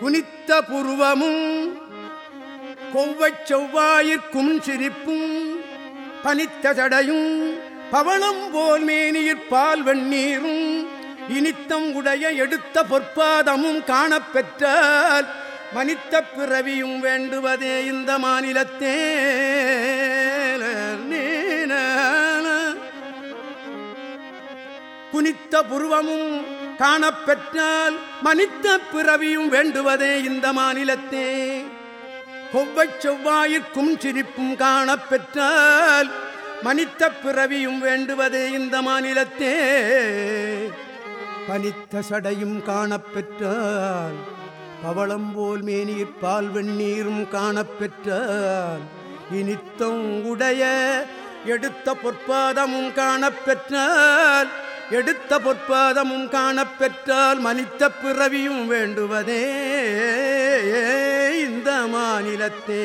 குனித்த புருவமும் கொவ்வச் செவ்வாயிற்கும் சிரிப்பும் பனித்த தடையும் பவளம் போல் மேனியிற் பால் வெண்ணீரும் இனித்தம் உடைய எடுத்த பொற்பாதமும் காணப்பெற்றால் மனித்த பிறவியும் வேண்டுவதே இந்த மாநிலத்தே. குனித்த புருவமும் காணப்பெற்றால் மனித்த பிறவியும் வேண்டுவதே இந்த மாநிலத்தே. கொவ்வை செவ்வாயிற்கும் சிரிப்பும் காணப்பெற்றால் மனித்த பிறவியும் வேண்டுவதே இந்த மாநிலத்தே. பனித்த சடையும் காணப்பெற்றால் பவளம் போல் மேனீர் பால் வெந்நீரும் காணப்பெற்றால் இனித்தம் உடைய எடுத்த பொற்பாதமும் காணப்பெற்றால் எடுத்த பொற்பாதமும் காணப்பெற்றால் மனித்த பிறவியும் வேண்டுவதே இந்த மாநிலத்தே.